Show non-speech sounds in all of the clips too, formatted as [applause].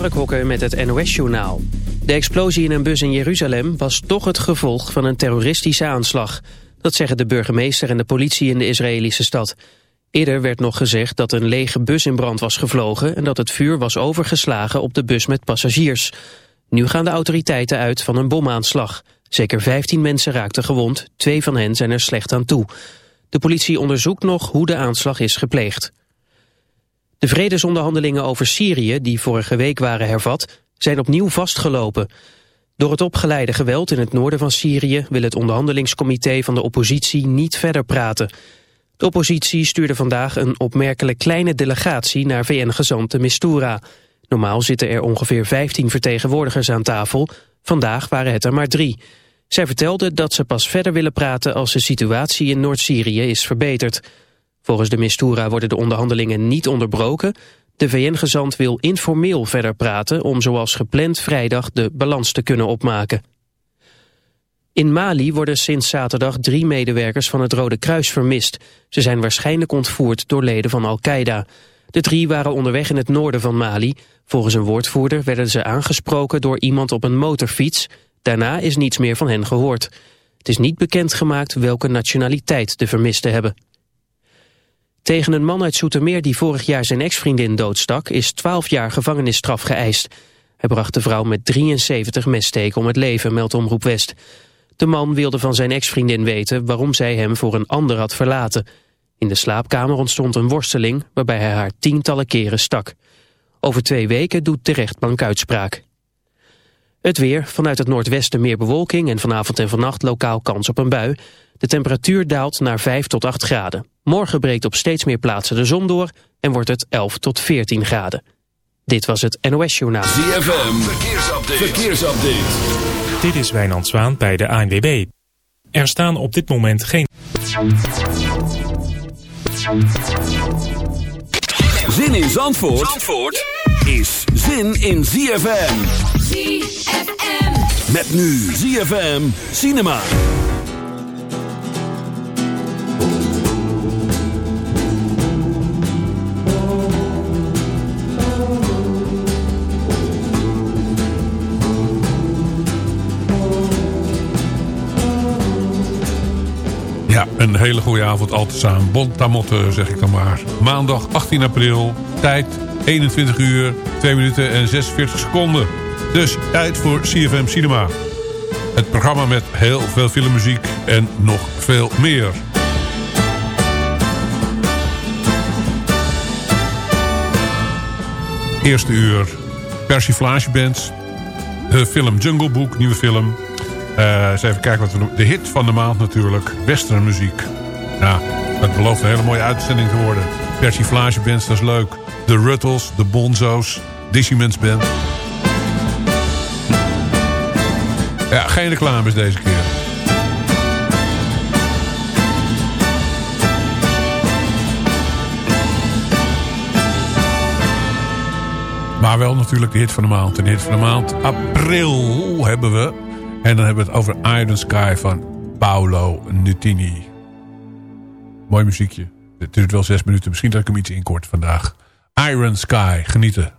Mark Hokker met het NOS-journaal. De explosie in een bus in Jeruzalem was toch het gevolg van een terroristische aanslag. Dat zeggen de burgemeester en de politie in de Israëlische stad. Eerder werd nog gezegd dat een lege bus in brand was gevlogen... en dat het vuur was overgeslagen op de bus met passagiers. Nu gaan de autoriteiten uit van een bomaanslag. Zeker 15 mensen raakten gewond, twee van hen zijn er slecht aan toe. De politie onderzoekt nog hoe de aanslag is gepleegd. De vredesonderhandelingen over Syrië, die vorige week waren hervat, zijn opnieuw vastgelopen. Door het opgeleide geweld in het noorden van Syrië wil het onderhandelingscomité van de oppositie niet verder praten. De oppositie stuurde vandaag een opmerkelijk kleine delegatie naar VN-gezant de Mistura. Normaal zitten er ongeveer 15 vertegenwoordigers aan tafel, vandaag waren het er maar drie. Zij vertelde dat ze pas verder willen praten als de situatie in Noord-Syrië is verbeterd. Volgens de Mistura worden de onderhandelingen niet onderbroken. De VN-gezant wil informeel verder praten om zoals gepland vrijdag de balans te kunnen opmaken. In Mali worden sinds zaterdag drie medewerkers van het Rode Kruis vermist. Ze zijn waarschijnlijk ontvoerd door leden van Al-Qaeda. De drie waren onderweg in het noorden van Mali. Volgens een woordvoerder werden ze aangesproken door iemand op een motorfiets. Daarna is niets meer van hen gehoord. Het is niet bekendgemaakt welke nationaliteit de vermisten hebben. Tegen een man uit Soetermeer die vorig jaar zijn ex-vriendin doodstak... is 12 jaar gevangenisstraf geëist. Hij bracht de vrouw met 73 messteken om het leven, meldt Omroep West. De man wilde van zijn ex-vriendin weten waarom zij hem voor een ander had verlaten. In de slaapkamer ontstond een worsteling waarbij hij haar tientallen keren stak. Over twee weken doet de rechtbank uitspraak. Het weer, vanuit het noordwesten meer bewolking en vanavond en vannacht lokaal kans op een bui. De temperatuur daalt naar 5 tot 8 graden. Morgen breekt op steeds meer plaatsen de zon door en wordt het 11 tot 14 graden. Dit was het NOS Journaal. ZFM, verkeersupdate. verkeersupdate. Dit is Wijnand Zwaan bij de ANWB. Er staan op dit moment geen... Zin in Zandvoort, Zandvoort is zin in ZFM. ZFM. Met nu ZFM Cinema. Een hele goede avond al samen. Bon tamotte, zeg ik dan maar. Maandag 18 april, tijd 21 uur, 2 minuten en 46 seconden. Dus tijd voor CFM Cinema. Het programma met heel veel filmmuziek en nog veel meer. Eerste uur persiflagebands. De film Jungle Book, nieuwe film. Uh, eens even kijken wat we. De hit van de maand natuurlijk. Westernmuziek. Ja, het belooft een hele mooie uitzending te worden. Persiflagebands, dat is leuk. De Ruttles, de Bonzo's, Dissimens Band. Ja, geen reclames deze keer. Maar wel natuurlijk de hit van de maand. En de hit van de maand april hebben we. En dan hebben we het over Iron Sky van Paolo Nutini. Mooi muziekje. Het duurt wel zes minuten. Misschien dat ik hem iets inkort vandaag. Iron Sky. Genieten.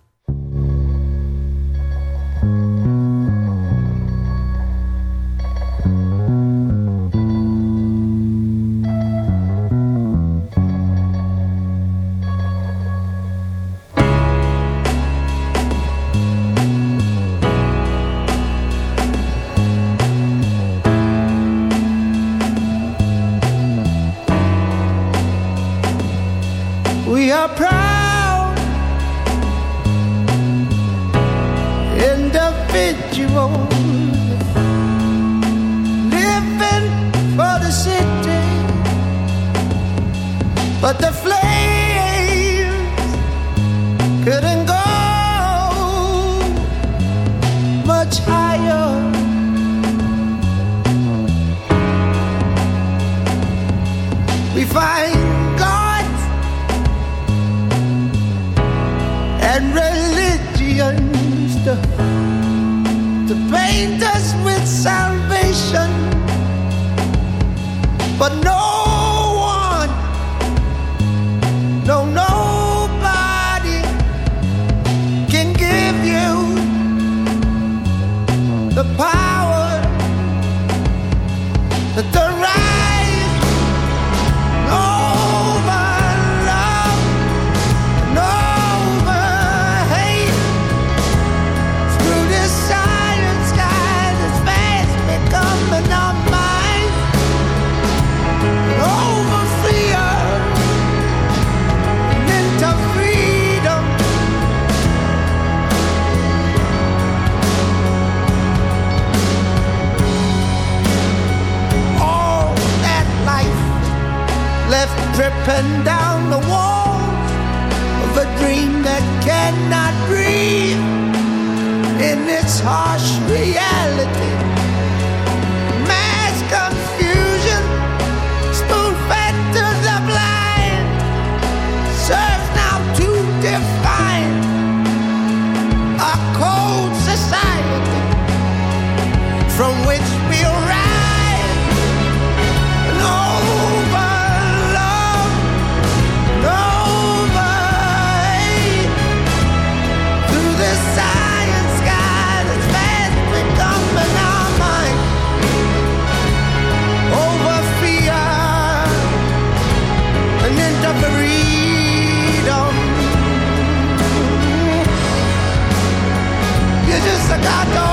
up and down the walls of a dream that cannot breathe in its harsh reality. I got no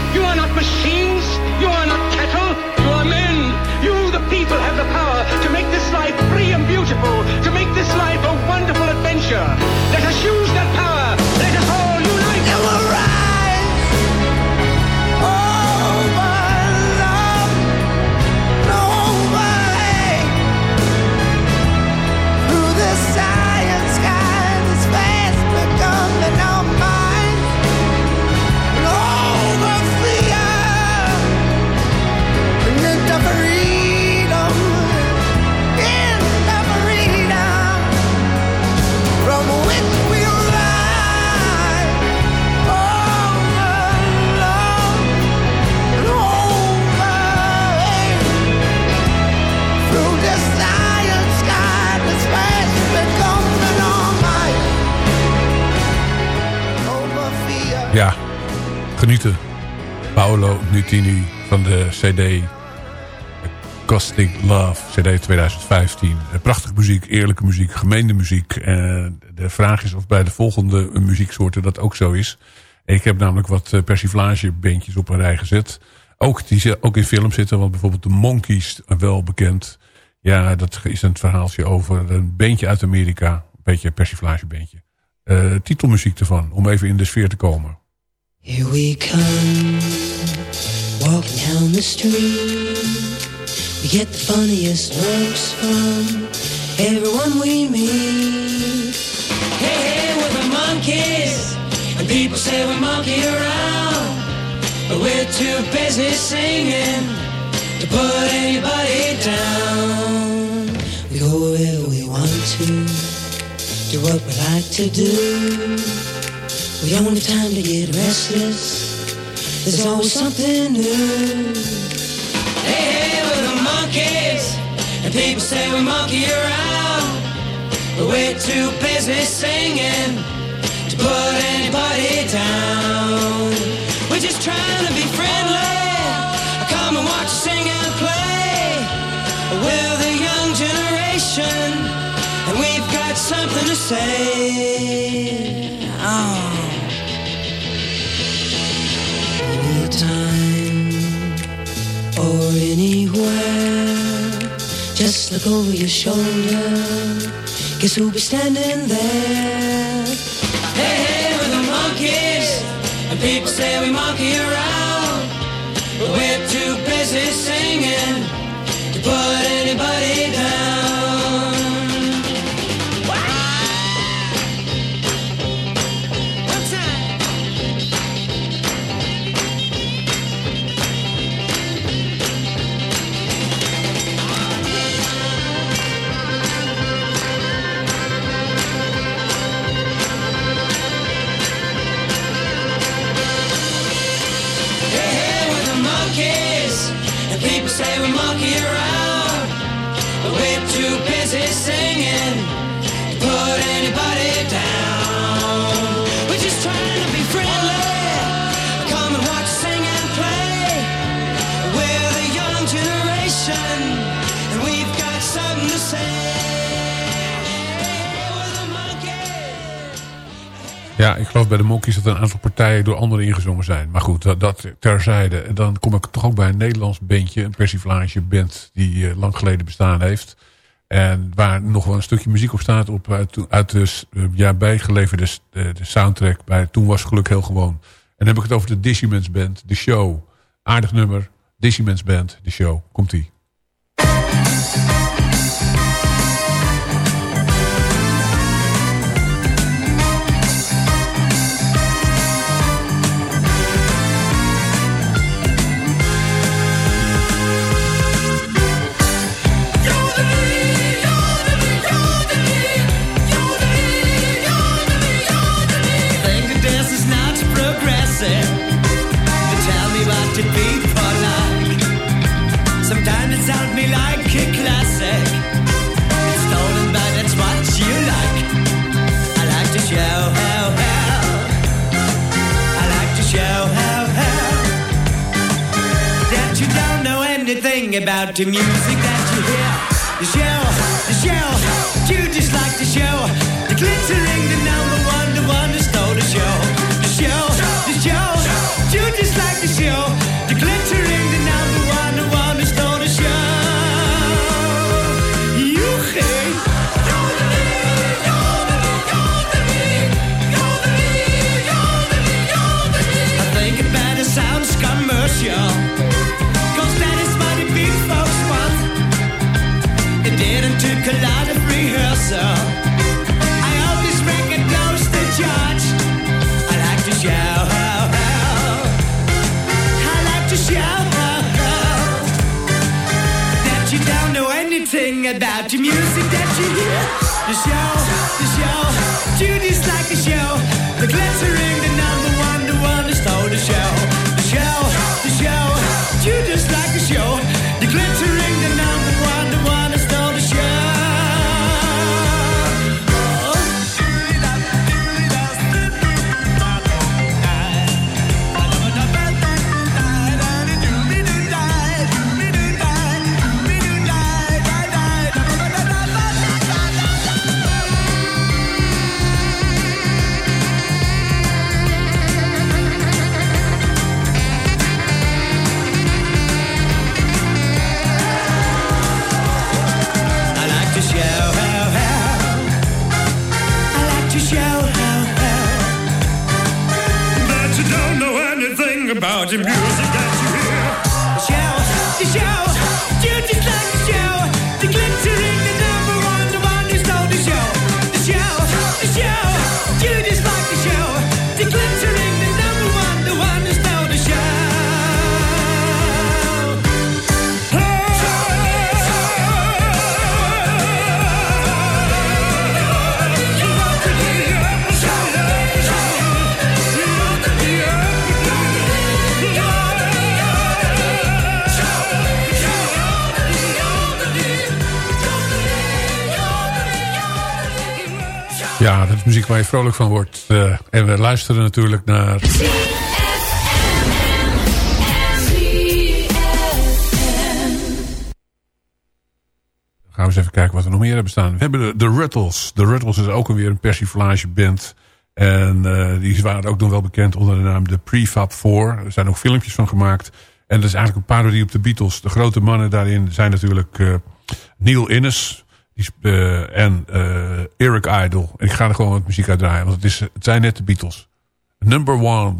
You are not machines. You are not cattle. You are men. You, the people, have the power to make this life free and beautiful, to make this life a wonderful adventure. Genieten. Paolo Nutini van de CD Caustic Love, CD 2015. Eh, Prachtige muziek, eerlijke muziek, gemeende muziek. En de vraag is of bij de volgende muzieksoorten dat ook zo is. Ik heb namelijk wat eh, persiflagebandjes op een rij gezet. Ook, die ook in films zitten, want bijvoorbeeld de Monkeys, eh, wel bekend. Ja, dat is een verhaaltje over een bandje uit Amerika. Een beetje een persiflagebandje. Eh, titelmuziek ervan, om even in de sfeer te komen. Here we come, walking down the street. We get the funniest looks from everyone we meet. Hey, hey, we're the monkeys, and people say we monkey around. But we're too busy singing to put anybody down. We go wherever we want to, do what we like to do. We don't have time to get restless. There's always something new. Hey, hey, we're the monkeys, and people say we monkey around. But we're too busy singing to put anybody down. We're just trying to be friendly. Come and watch us sing and play. We're the young generation, and we've got something to say. Oh. Anytime or anywhere, just look over your shoulder. Guess who'll be standing there? Hey, hey, we're the monkeys, and people say we monkey around, but we're too busy singing to put anybody down. Ja, ik geloof bij de Monkeys dat een aantal partijen door anderen ingezongen zijn. Maar goed, dat, terzijde. En dan kom ik toch ook bij een Nederlands bandje. Een persiflage band die eh, lang geleden bestaan heeft. En waar nog wel een stukje muziek op staat. Op, uit, uit de eh, bijgeleverde de soundtrack. Bij Toen was geluk heel gewoon. En dan heb ik het over de Dissimans Band. De show. Aardig nummer. Dissimans Band. De show. Komt-ie. About the music that you hear. The show, the show, you just like the show. The glittering, anything about the music that you hear. The show, the show, just like the show. The glittering, the number one, the one who stole. The show, du. Muziek waar je vrolijk van wordt. Eh, en we luisteren natuurlijk naar... Gaan we eens even kijken wat we nog meer hebben staan. We hebben de, de Ruttles. De Ruttles is ook weer een persiflageband. En eh, die waren ook nog wel bekend onder de naam de Prefab 4. Er zijn ook filmpjes van gemaakt. En dat is eigenlijk een parodie op de Beatles. De grote mannen daarin zijn natuurlijk eh, Neil Innes eh, en eh, Eric Idle. Ik ga er gewoon wat muziek uit draaien. Want het, is, het zijn net de Beatles. Number one.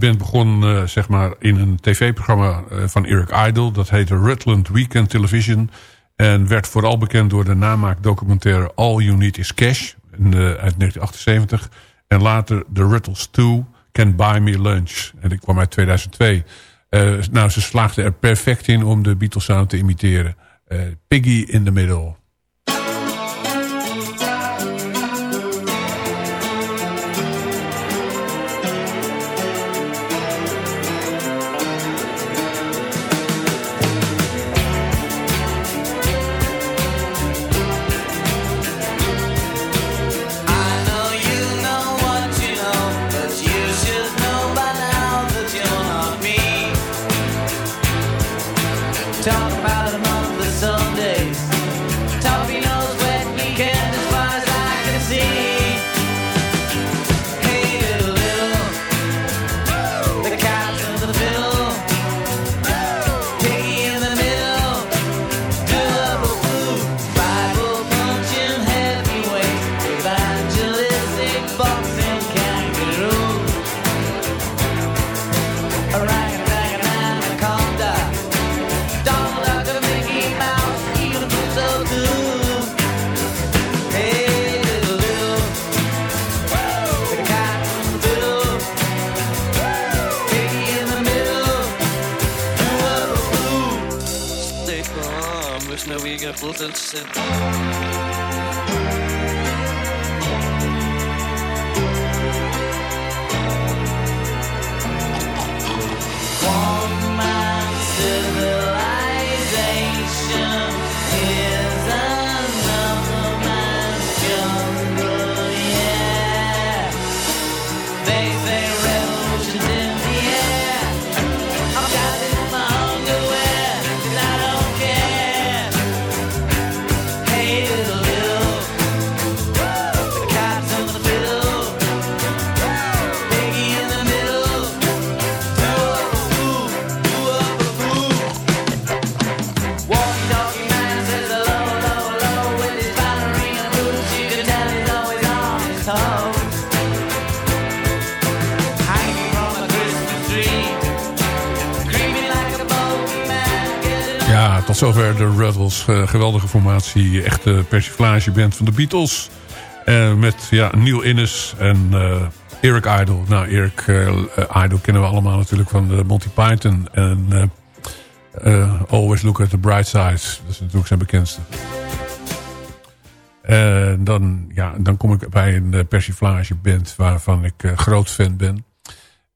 Band begon uh, zeg maar in een tv-programma uh, van Eric Idle. Dat heette Rutland Weekend Television. En werd vooral bekend door de namaakdocumentaire All You Need Is Cash. In, uit 1978. En later The Ruttles 2 Can Buy Me Lunch. En die kwam uit 2002. nou, ze slaagden er perfect in om de Beatles sound te imiteren. Piggy in the Middle. Zover de. Uh, geweldige formatie. Echte persiflageband van de Beatles. Uh, met ja, Neil Innes en uh, Eric Idle. Nou, Eric Idle kennen we allemaal natuurlijk van de Monty Python. En Always Look at the Bright Side. Dat is natuurlijk zijn bekendste. En dan, ja, dan kom ik bij een persiflageband waarvan ik groot fan ben.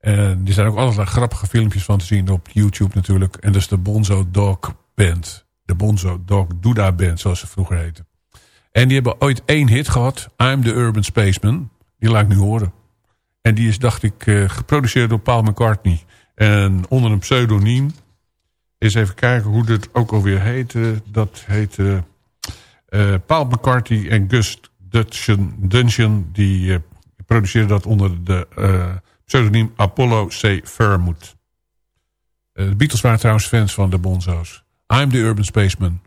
En er zijn ook allerlei grappige filmpjes van te zien op YouTube natuurlijk. En dat is de Bonzo Dog band. De Bonzo Dog Duda Band, zoals ze vroeger heette. En die hebben ooit één hit gehad. I'm the Urban Spaceman. Die laat ik nu horen. En die is, dacht ik, uh, geproduceerd door Paul McCartney. En onder een pseudoniem. Eens even kijken hoe dit ook alweer heette. Dat heette uh, Paul McCartney en Gus Dungeon. Dungeon die uh, produceerden dat onder de pseudoniem Apollo C. Fairmouth. de Beatles waren trouwens fans van de Bonzo's. I'm the Urban Spaceman.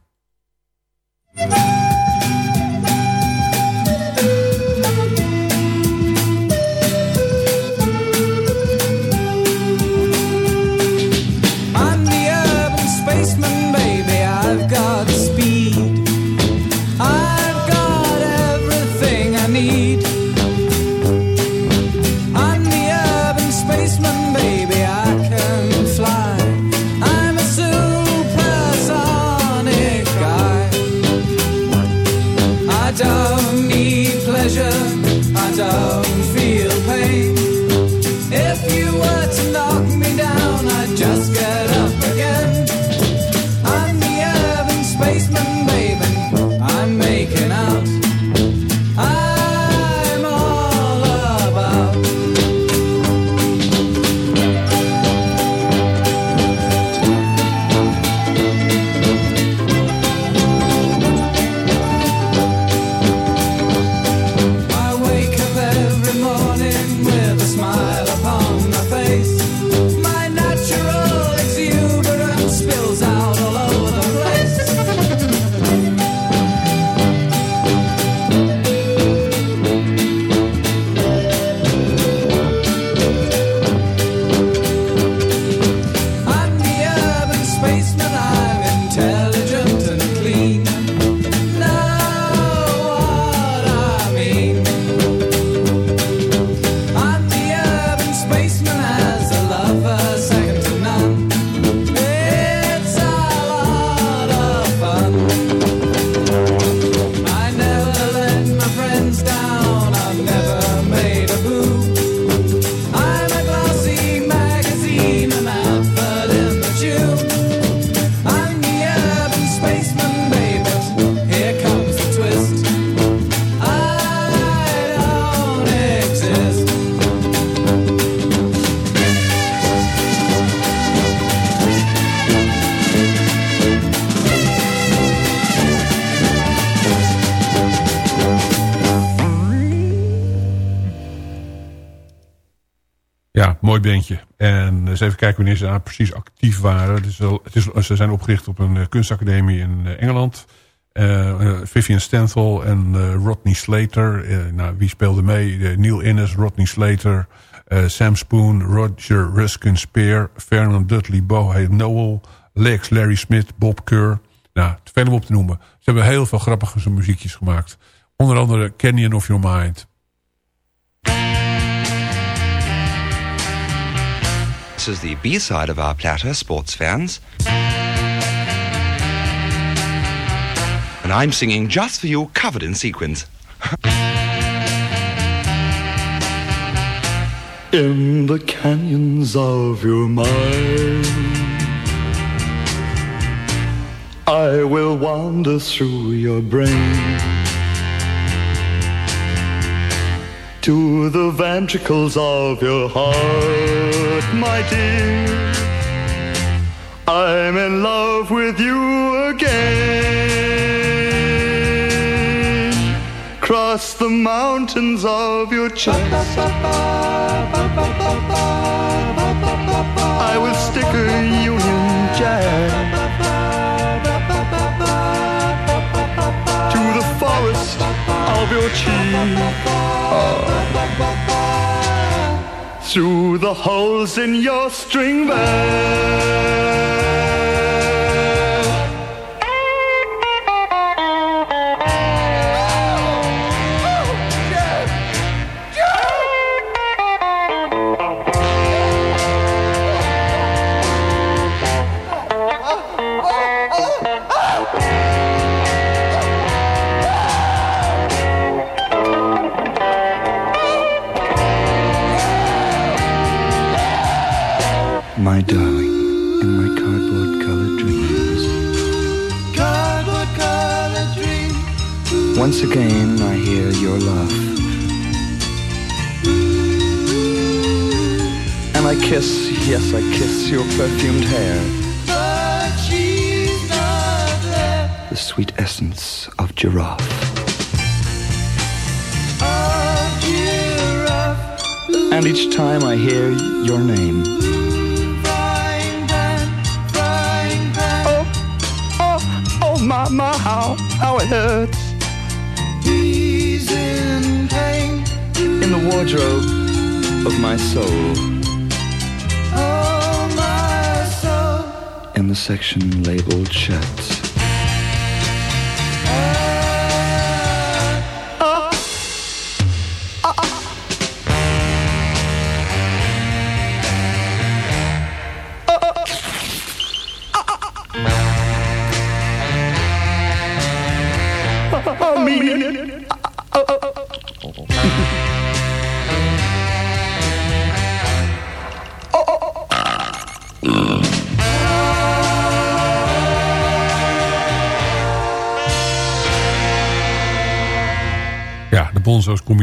Bandje. En eens even kijken wanneer ze daar precies actief waren. Het is ze zijn opgericht op een kunstacademie in Engeland. Uh, Vivian Stenthal en Rodney Slater. Nou, wie speelde mee? Neil Innes, Rodney Slater, Sam Spoon, Roger Ruskin Spear, Fernand Dudley, Bohe Noel, Lex, Larry Smith, Bob Kerr. Nou, te veel om op te noemen. Ze hebben heel veel grappige muziekjes gemaakt. Onder andere Canyon of Your Mind. This is the B-side of our platter, sports fans. And I'm singing just for you, covered in sequins. [laughs] in the canyons of your mind, I will wander through your brain to the ventricles of your heart, my dear. I'm in love with you again. Cross the mountains of your chest. I will stick a Union Jack to the forest of your cheek. Through the holes in your string bag. My darling, in my cardboard colored dreams. Cardboard colored dreams. Once again, I hear your laugh. And I kiss, yes, I kiss your perfumed hair. But she's not there. The sweet essence of giraffe. Of giraffe. And each time I hear your name. My, my, how, how it hurts. He's in pain. In the wardrobe of my soul. Oh, my soul. In the section labeled shirts.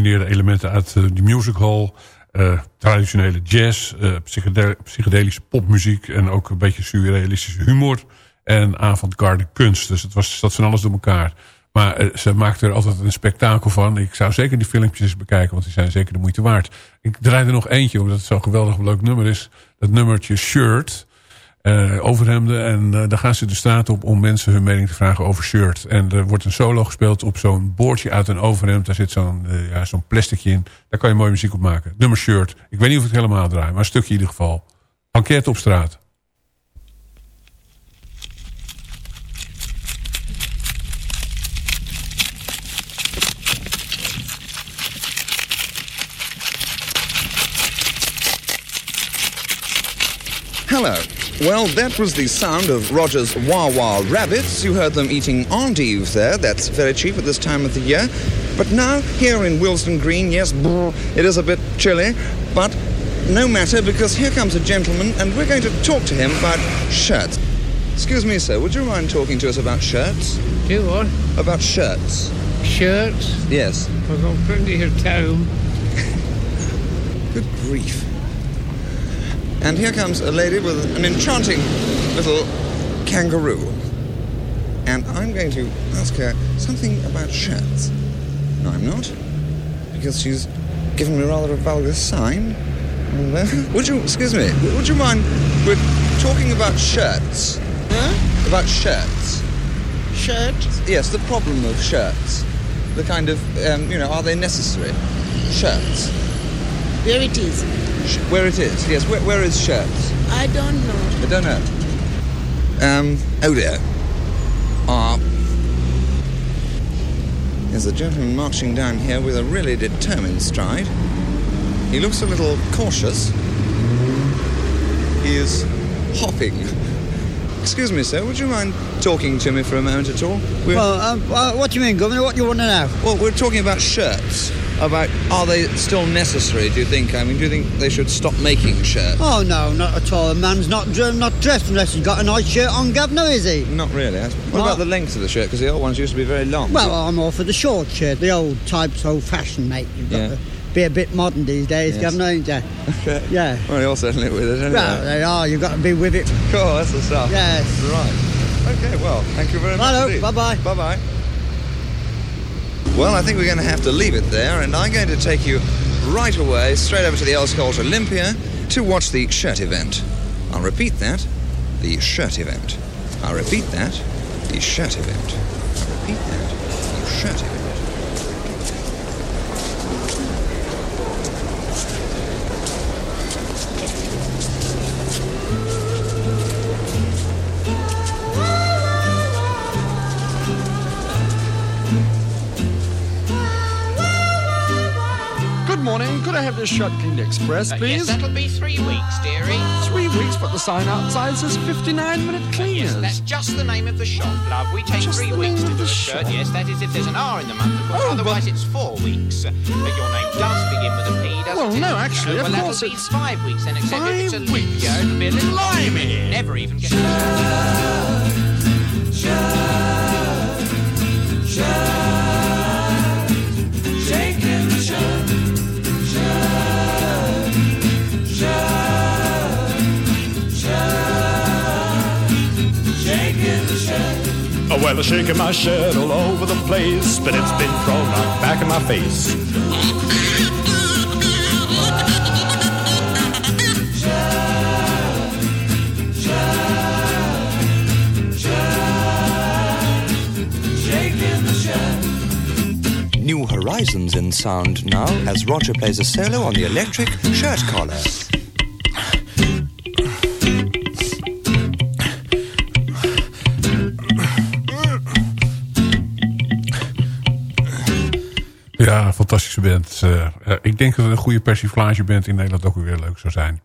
De Bonzo's combineerden elementen uit uh, de musical, uh, traditionele jazz, psychedel psychedelische popmuziek en ook een beetje surrealistische humor en avant-garde kunst. Dus het was dat van alles door elkaar. Maar ze maakten er altijd een spektakel van. Ik zou zeker die filmpjes bekijken, want die zijn zeker de moeite waard. Ik draai er nog eentje, omdat het zo'n geweldig leuk nummer is. Dat nummertje Shirt. Uh, overhemden. En uh, daar gaan ze de straat op om mensen hun mening te vragen over shirt. En er wordt een solo gespeeld op zo'n boordje uit een overhemd. Daar zit zo'n uh, ja, zo'n plasticje in. Daar kan je mooie muziek op maken. Nummer shirt. Ik weet niet of het helemaal draai, maar een stukje in ieder geval. Enquête op straat. Hello. Well, that was the sound of Roger's Wah Wah rabbits. You heard them eating endive there. That's very cheap at this time of the year. But now, here in Wilston Green, yes, it is a bit chilly, but no matter because here comes a gentleman and we're going to talk to him about shirts. Excuse me, sir, would you mind talking to us about shirts? Do what? About shirts. Shirts? Yes. I've got plenty of home. [laughs] Good grief. And here comes a lady with an enchanting little kangaroo. And I'm going to ask her something about shirts. No, I'm not. Because she's given me rather a vulgar sign. [laughs] Would you, excuse me, would you mind, we're talking about shirts. Huh? About shirts. Shirts? Yes, the problem of shirts. The kind of, um, you know, are they necessary? Shirts. Where it is? Sh- where it is, yes. Where, where is shirts? I don't know. I don't know. Um, oh dear. Ah. There's a gentleman marching down here with a really determined stride. He looks a little cautious. He is hopping. Excuse me, sir, would you mind talking to me for a moment at all? We're, Well, um, uh, what do you mean, Governor? What do you want to know? well, we're talking about shirts. About are they still necessary? Do you think? I mean, do you think they should stop making shirts? Oh no, not at all. A man's not not dressed unless he's got a nice shirt on, Governor, is he? Not really. What about the length of the shirt? Because the old ones used to be very long. Well, I'm all for the short shirt. The old type's old-fashioned, mate. You've got Yeah. to be a bit modern these days, Yes. Governor, ain't you? [laughs] Okay. Yeah. Well, you're certainly with it, anyway. Well, they are. You've got to be with it. Cool, that's the stuff. Yes. Right. Okay, well, thank you very much. Indeed. bye-bye. Bye-bye. Well, I think we're going to have to leave it there, and I'm going to take you right away, straight over to the Elscolt Olympia, to watch the shirt event. I'll repeat that, the shirt event. I'll repeat that, the shirt event. I'll repeat that, the shirt event. Morning. Could I have this shirt cleaned express, Uh, please? yes, that'll be three weeks, dearie. Three weeks, but the sign outside says 59 minute cleaners. Yes, that's just the name of the shop, love. We take Just three weeks to do a the shirt. shop. Yes, that is if there's an R in the month, of course. Oh, Otherwise, but- it's four weeks. Uh, But your name does begin with a P, doesn't Well, it? no, actually, well, of that'll course be five weeks then, except if it's a five leap year. It'll be a little Blimey. Never even get. Shaking Oh, well, I'm shaking my shirt all over the place, but it's been thrown right back in my face. New horizons in sound now as Roger plays a solo on the electric shirt collar. Ja, fantastische band. Eh, eh, ik denk dat een goede persiflageband in Nederland ook weer leuk zou zijn.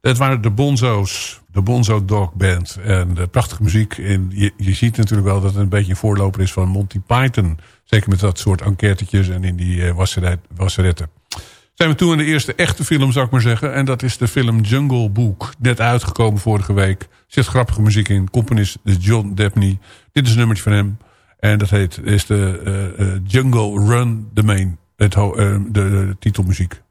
Het waren de Bonzo's, de Bonzo Dog Band. En de prachtige muziek. En je, je ziet natuurlijk wel dat het een beetje een voorloper is van Monty Python. Zeker met dat soort enquêtetjes en in die wasseretten. Zijn we toe aan de eerste echte film, zou ik maar zeggen. En dat is de film Jungle Book. Net uitgekomen vorige week. Zit grappige muziek in. Componist is John Debney. Dit is een nummertje van hem. En dat heet, is de uh, uh, Jungle Run, de main, het, uh, de, de titelmuziek.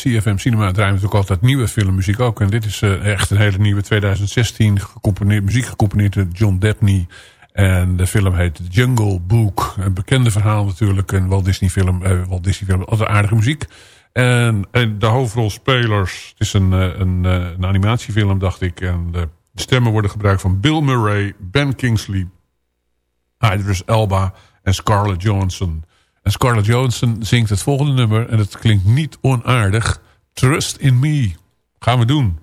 CFM Cinema draait natuurlijk altijd nieuwe filmmuziek ook. En dit is eh, echt een hele nieuwe 2016 gecomponeerd, muziek gecomponeerd door John Debney. En de film heet Jungle Book. Een bekende verhaal natuurlijk. Een Walt Disney film. Uh, Walt Disney film, altijd aardige muziek. En, en de hoofdrolspelers. Het is een, eh, een, een animatiefilm dacht ik. En de stemmen worden gebruikt van Bill Murray, Ben Kingsley, Idris Elba en Scarlett Johansson. En Scarlett Johansson zingt het volgende nummer. En het klinkt niet onaardig. Trust in me. Gaan we doen.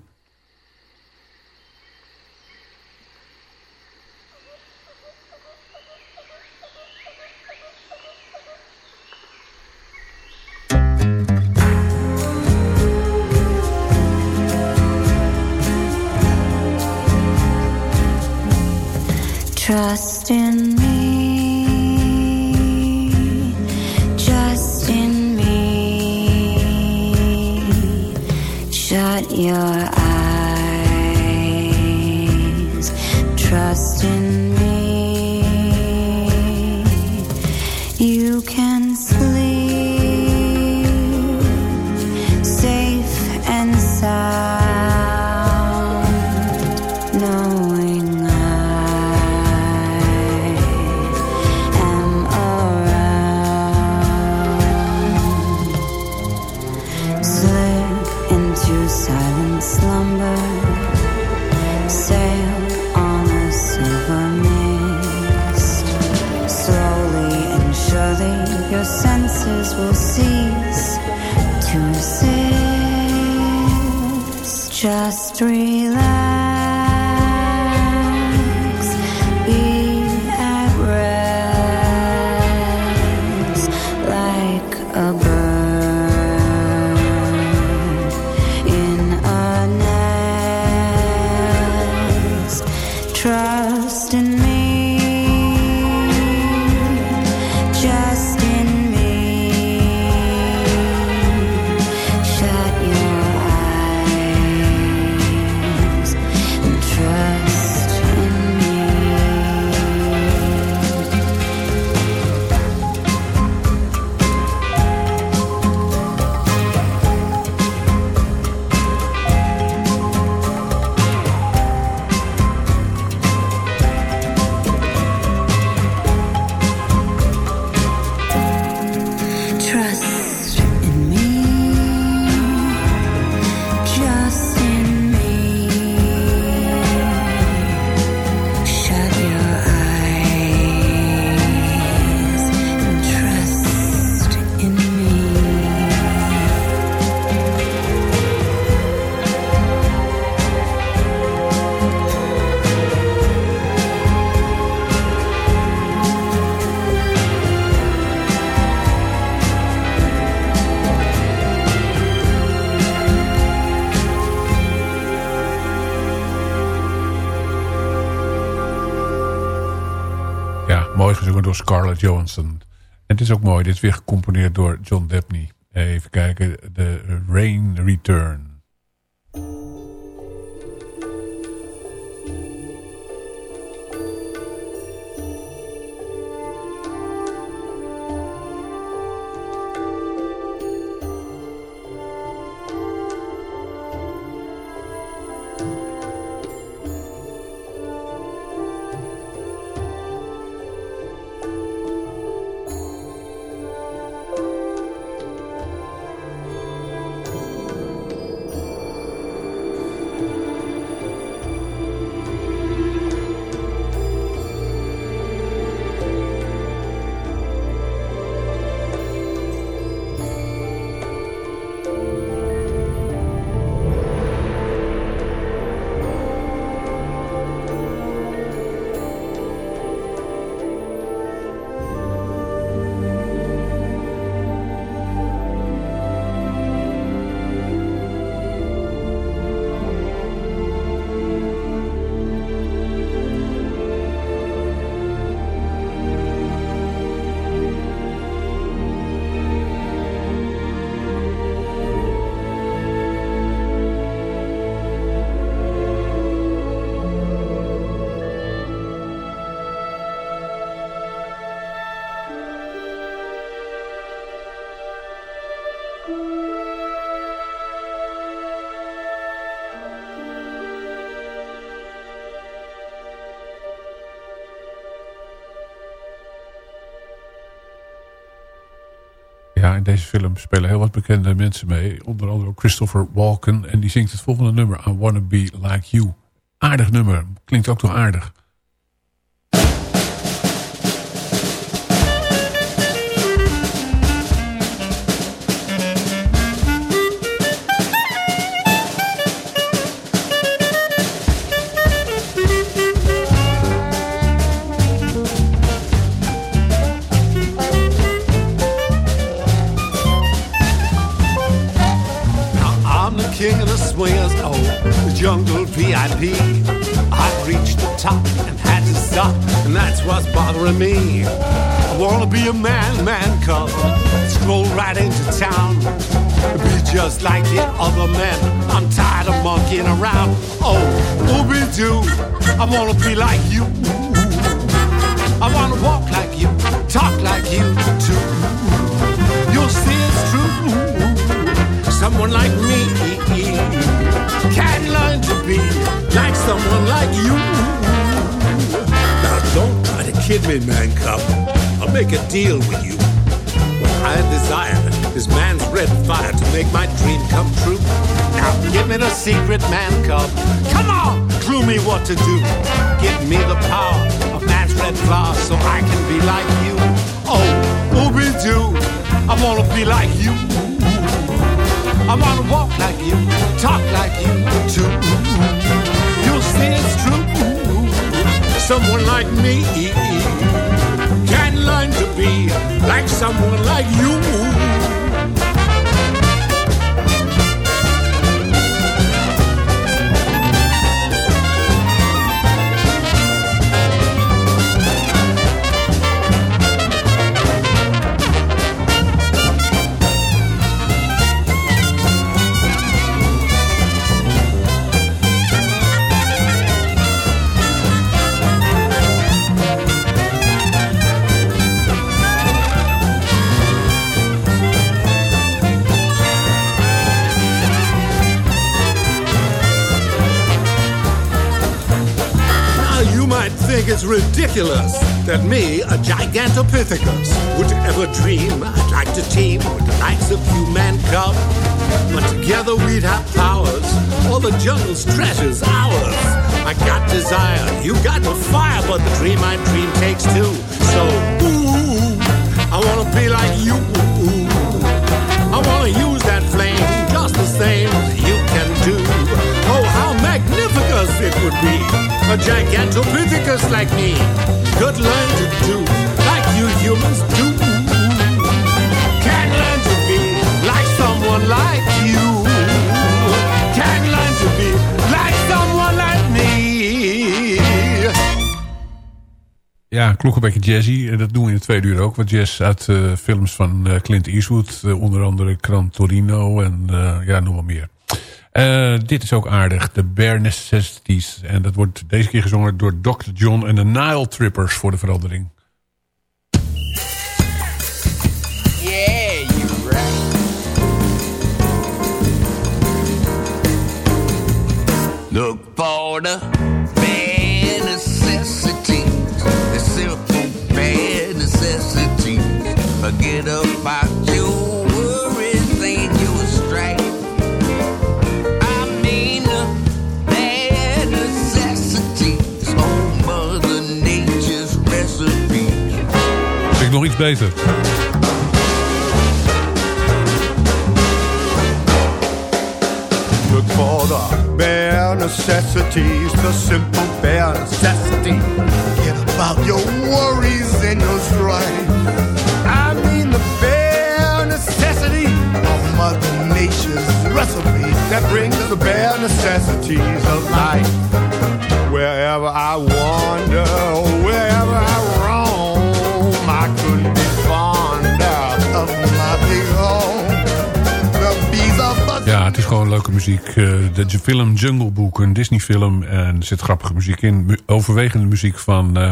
Door Scarlett Johansson. En het is ook mooi, dit is weer gecomponeerd door John Debney. Even kijken, de Rain Return. In deze film spelen heel wat bekende mensen mee. Onder andere Christopher Walken. En die zingt het volgende nummer. I Wanna Be Like You. Aardig nummer. Klinkt ook toch aardig. Just like the other men. I'm tired of monkeying around. Oh, ooby doo, I wanna be like you. I wanna walk like you, talk like you too. You'll see it's true someone like me can learn to be like someone like you. Now don't try to kid me, man cub. I'll make a deal with you. I desire is man's red fire to make my dream come true. Now give me the secret, man cub. Come on, clue me what to do. Give me the power of man's red flower so I can be like you. Oh, ooby doo, I wanna be like you. I wanna walk like you, talk like you too. You'll see it's true. Someone like me can learn to be like someone like you. Think it's ridiculous that me, a Gigantopithecus, would ever dream I'd like to team with the likes of you, man cub. But together we'd have powers, all the jungle's treasures ours. I got desire, you got the fire, but the dream I dream takes two. So, ooh, I wanna be like you. I wanna use that flame just the same you can do. Gigantopithecus like me could learn to do like you humans do. Can learn to be like someone like you. Can learn to be like someone like me. Ja, klonk een beetje jazzy. En dat doen we in de tweede uur ook. Wat jazz uit eh, films van eh, Clint Eastwood. eh, onder andere Gran Torino en ja, nog wel meer. Eh, dit is ook aardig. The Bare Necessities. En dat wordt deze keer gezongen door Dr. John en de Nile Trippers voor de verandering. Look for the bare necessities, the simple bare necessities. Forget about nog iets beter. Look for the bare necessities, the simple bare necessities. Forget about your worries and your strife. I mean the bare necessity of Mother Nature's recipe that brings the bare necessities of life. Wherever I wander, wherever I roam, gewoon leuke muziek. Eh, de film Jungle Book, een Disney film. En er zit grappige muziek in. Overwegende muziek van eh,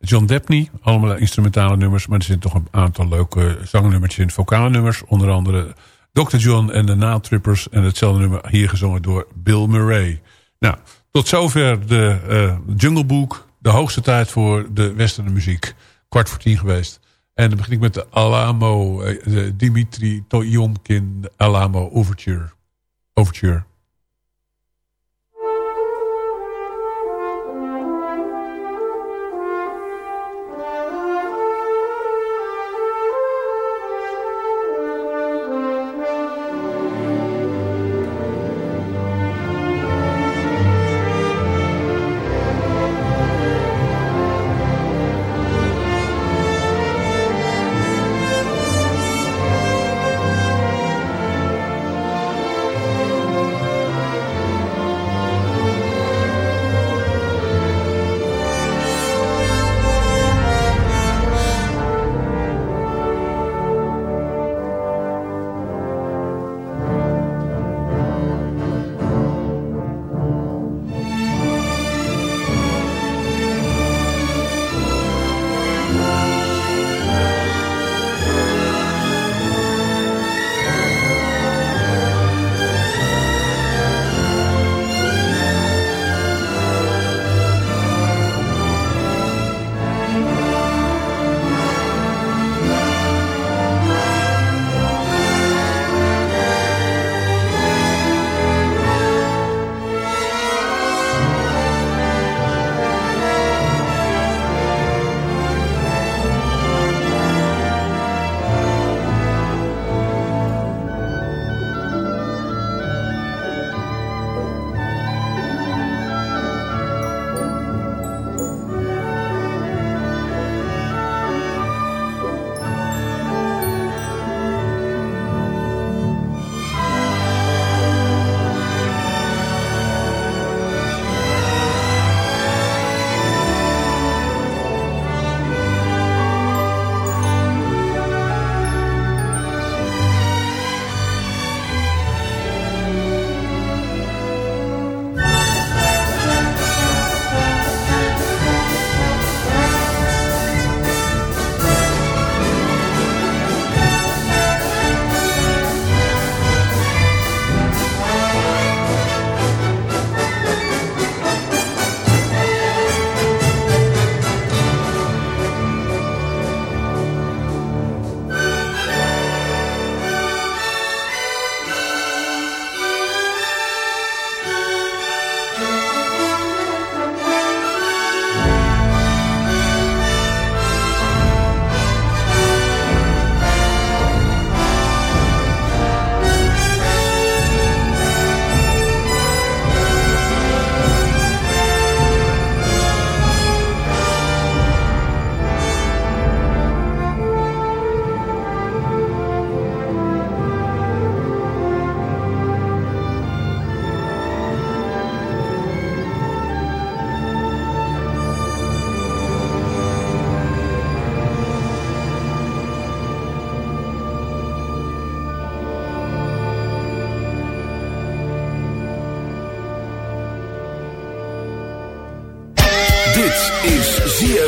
John Debney. Allemaal instrumentale nummers. Maar er zitten toch een aantal leuke zangnummertjes in. Vocale nummers. Onder andere Dr. John en de Naaltrippers. En hetzelfde nummer hier gezongen door Bill Murray. Nou, tot zover de eh, Jungle Book. De hoogste tijd voor de westerne muziek. Kwart voor tien geweest. En dan begin ik met de Alamo, Dimitri Toyonkin Alamo Overture. Overture.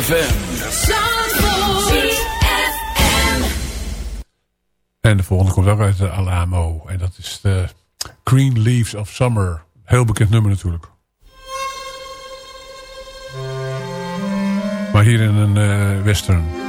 ZFM. En de volgende komt ook uit de Alamo. En dat is de Green Leaves of Summer. Heel bekend nummer natuurlijk. Maar hier in een eh, western.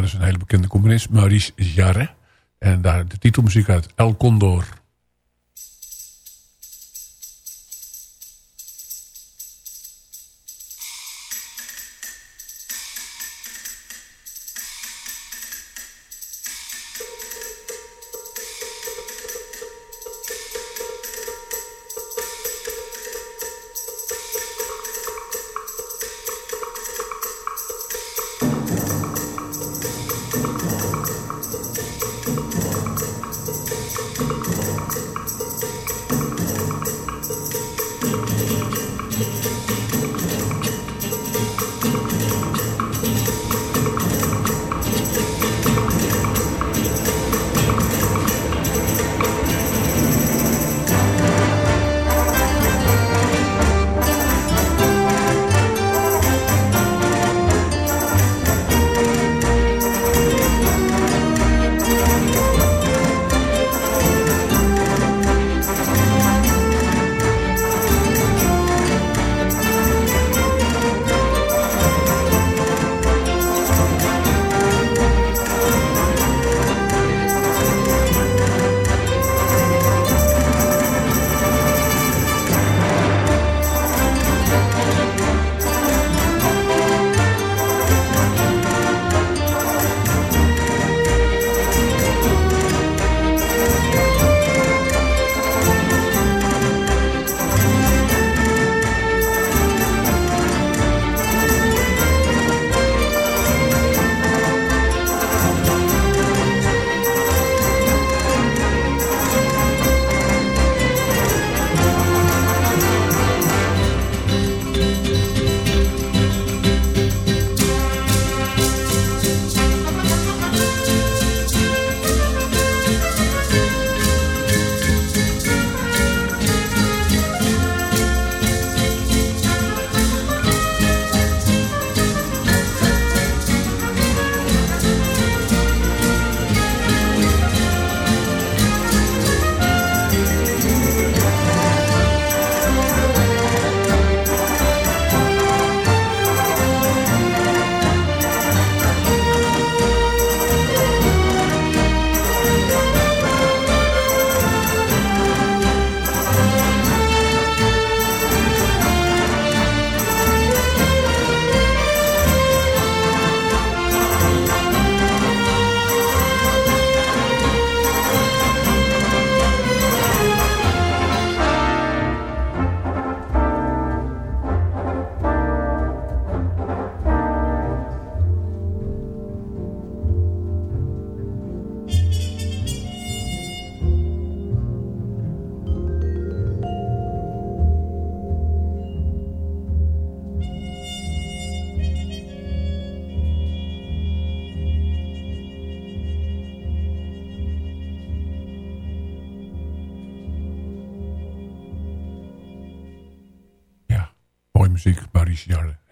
Daar is een hele bekende componist, Maurice Jarre. En daar de titelmuziek uit El Condor.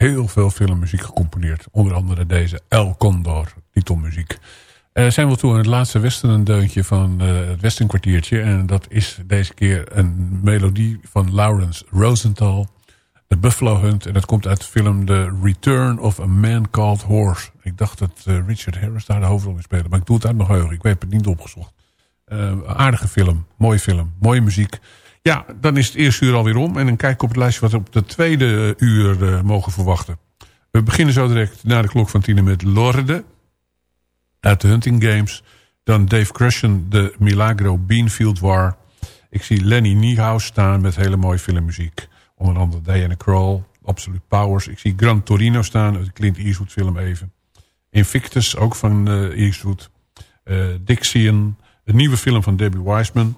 Heel veel filmmuziek gecomponeerd. Onder andere deze El Condor, titelmuziek. Uh, zijn we toe aan het laatste westernendeuntje van uh, het westernkwartiertje. En dat is deze keer een melodie van Lawrence Rosenthal. The Buffalo Hunt. En dat komt uit de film The Return of a Man Called Horse. Ik dacht dat uh, Richard Harris daar de hoofdrol in speelde. Maar ik doe het uit mijn geheugen. Ik weet het niet opgezocht. aardige film. Mooie film. Mooie muziek. Ja, dan is het eerste uur alweer om. En dan kijk ik op het lijstje wat we op de tweede uur uh, mogen verwachten. We beginnen zo direct na de klok van tien met Lorde. Uit de Hunting Games. Dan Dave Crushen, de Milagro Beanfield War. Ik zie Lenny Niehaus staan met hele mooie filmmuziek. Onder andere Diana Kroll, Absolute Powers. Ik zie Gran Torino staan, de Clint Eastwood film even. Invictus, ook van uh, Eastwood. Uh, Dixion, de nieuwe film van Debbie Wiseman.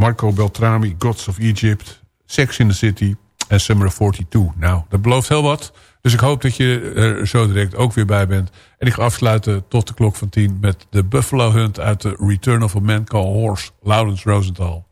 Marco Beltrami, Gods of Egypt, Sex in the City en Summer of 42. Nou, dat belooft heel wat. Dus ik hoop dat je er zo direct ook weer bij bent. En ik ga afsluiten tot de klok van 10 met de Buffalo Hunt uit de Return of a Man Called Horse, Lawrence Rosenthal.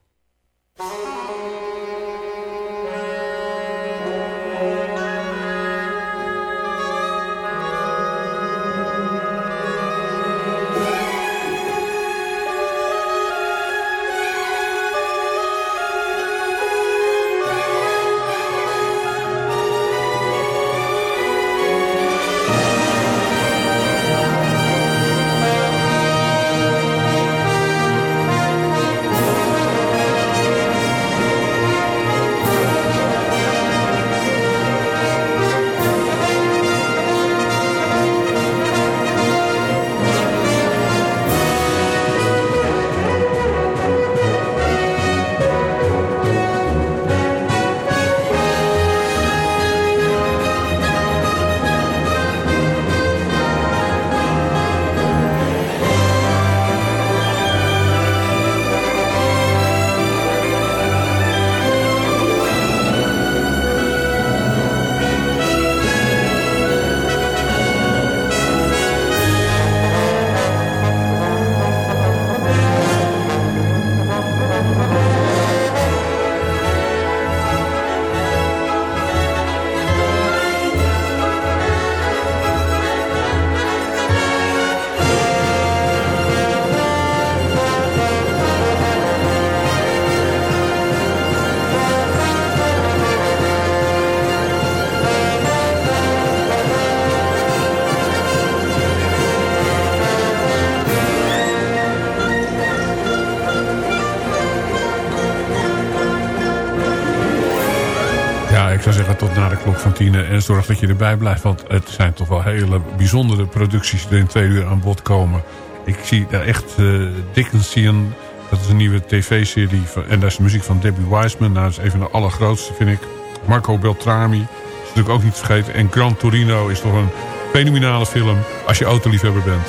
En zorg dat je erbij blijft. Want het zijn toch wel hele bijzondere producties die in twee uur aan bod komen. Ik zie daar echt uh, Dickensian. Dat is een nieuwe tv-serie. En daar is de muziek van Debbie Wiseman. Nou, dat is een van de allergrootste, vind ik. Marco Beltrami. Is natuurlijk ook niet te vergeten. En Gran Torino is toch een fenomenale film. Als je autoliefhebber bent.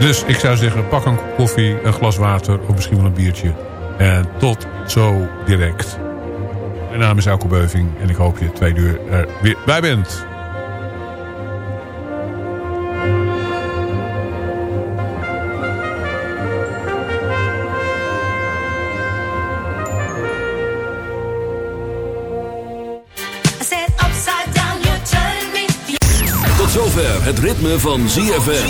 Dus ik zou zeggen, pak een koffie, een glas water of misschien wel een biertje. En tot zo direct. Mijn naam is Elke Beuving en ik hoop je twee uur er weer bij bent. Tot zover het ritme van ZFM.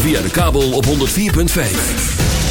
Via de kabel op 104.5.